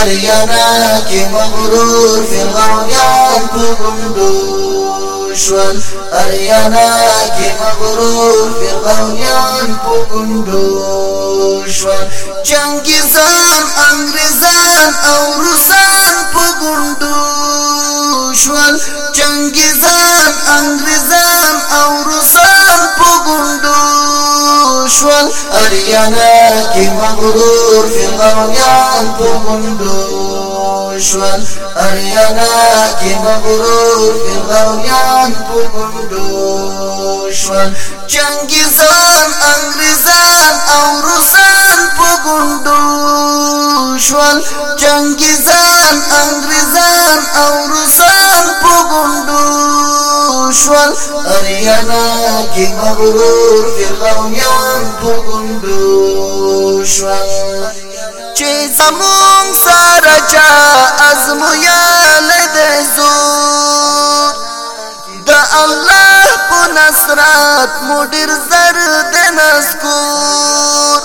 مرینا کې مغرور فرعونان په ګوندو شول اریانا کې مغرور فرعونان په ګوندو شول چنګیزان انګریزان او روسان په ګوندو شول چنګیزان انګریزان شول اریانا کې مغرور فرعونان په مندو شول اریانا کې مغرور فرعونان په مندو شول چنګیزان انګریزان او روسان په ګوندو شول چنګیزان انګریزان او روسان په ګوندو شول اریانو کی مغرور فرعونیان ټول ګوندو شول چې زمون سره چا ازمویا لید زور د الله په نصرت مدیر زر د نسکور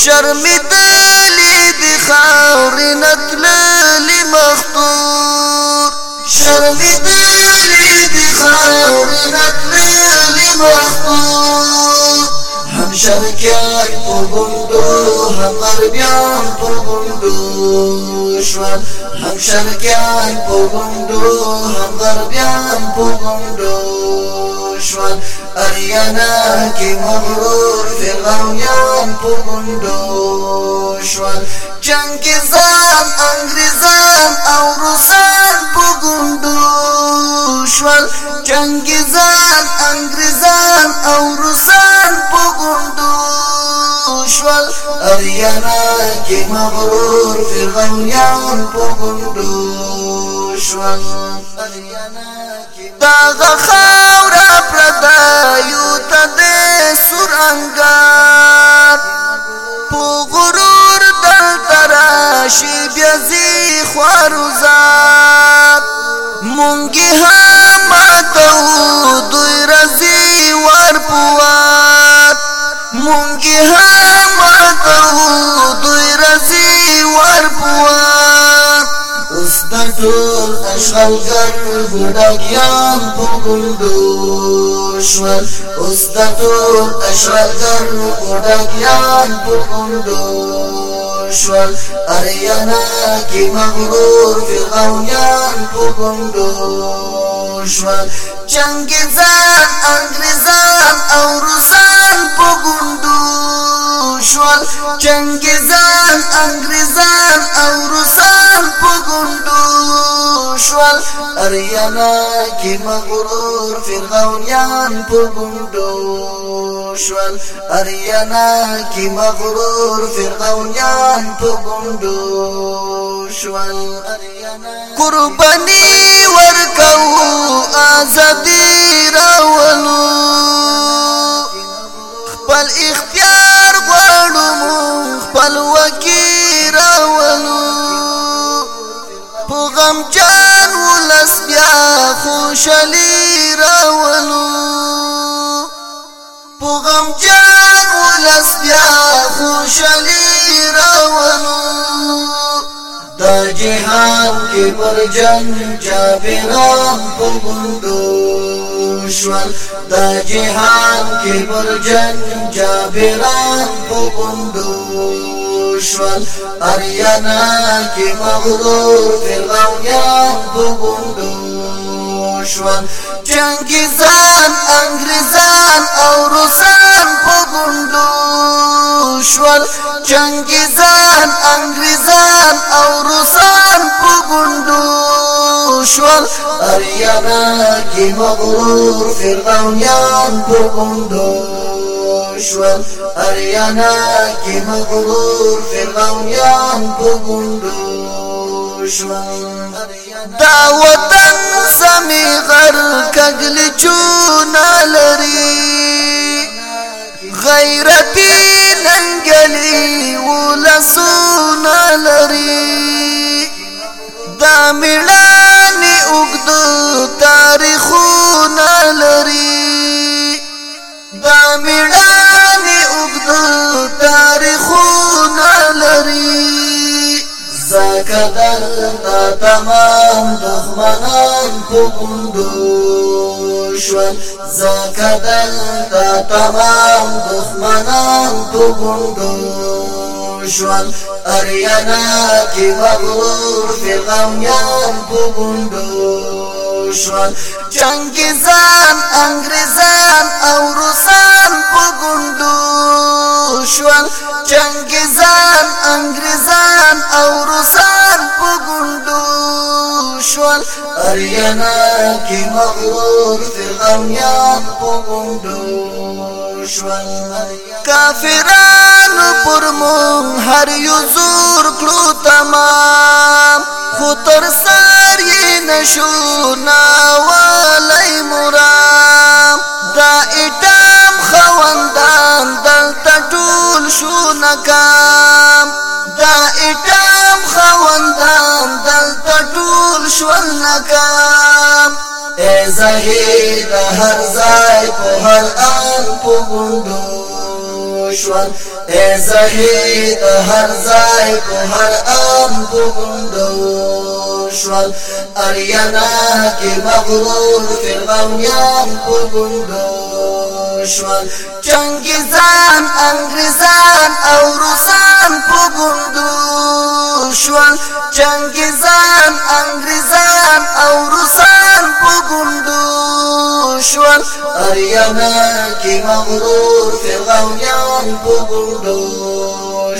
شرم دلی د خاور نتل لمختور قلبي بيلي بخاري نتلي مخطوط هم شرکیان پر گندو هم عربیان پر گندو شوال هم شرکیان پر گندو هم غربیان پر گندو شوال اریانا کی مغرور فرعونیان پر گندو شوال جنگیزان چنګیزان انګریزان او روسان په ګوندو شول اریانا کې مغرور فرعونان په ګوندو شول دا غخاورا پردا یو ته د سورنګان مونږ هم اتو دوی رزي ورپوار اوس د ټول اشغال ګر بډاګیان په ګوندو شول اوس د ټول اشغال ګر بډاګیان په ګوندو شول اریانا کی مغرور فرعونان په ګوندو شول چنګیزان انګریزان او روس چنګیزان انګریزان او روسان په ګوندو شول اریانا کې مغرور فرعونیان په ګوندو شول اریانا کې مغرور فرعونیان په ګوندو شول قرباني ورکو ازادي راولو غم جان ولس بیا خوشالي راولو په غم جان ولس بیا خوشالي راولو د جهان کې پر جن جابران په ګوندو شول د جهان کې پر جن جابران په ګوندو شول اریانا کی مغرور فرعونیان بگندو شول چنگیزان انگریزان او روسان بگندو شول چنگیزان انگریزان او روسان بگندو شول اریانا کی مغرور فرعونیان بگندو شول اریانا کې مغرور فرعونیان په ګوندو شول دا وطن سمي غر کګل چونه لري غیرتی ننګلی ولسونه لري دا میړانی اوږد تاریخونه لري دا میړ بدل نا تمام دخمنان پوندو شول زکه دلته تمام دخمنان پوندو شول اریانا کی مغرور فرعونیان پوندو شول چنگیزان انگریزان او روسان پوندو شول چنگیزان انگریزان او شول اریانا کی مغرور فرعونیان پوندو شول کافرانو پر مون هر یو زور کړو تمام خو تر سر یې نشو نا ولای مرام دا ایتام خوندان دلته ټول شو نکام شول ناکام اے زهید هر ځای په هر آن په ګوندو شول اے زهید هر ځای په هر آن په ګوندو شول اریانا کې مغرور فرعونیان په ګوندو شول چنګیزان انګریزان او روسان په ګوندو شول چنګیزان انګریزان او روسان په ګوندو شول اریانا کې مغرور فرعونان په ګوندو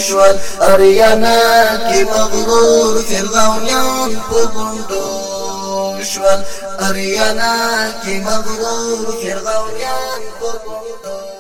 شول اریانا کې مغرور فرعونان په ګوندو وران شول اریانا کی مغرور فرغونیان قربان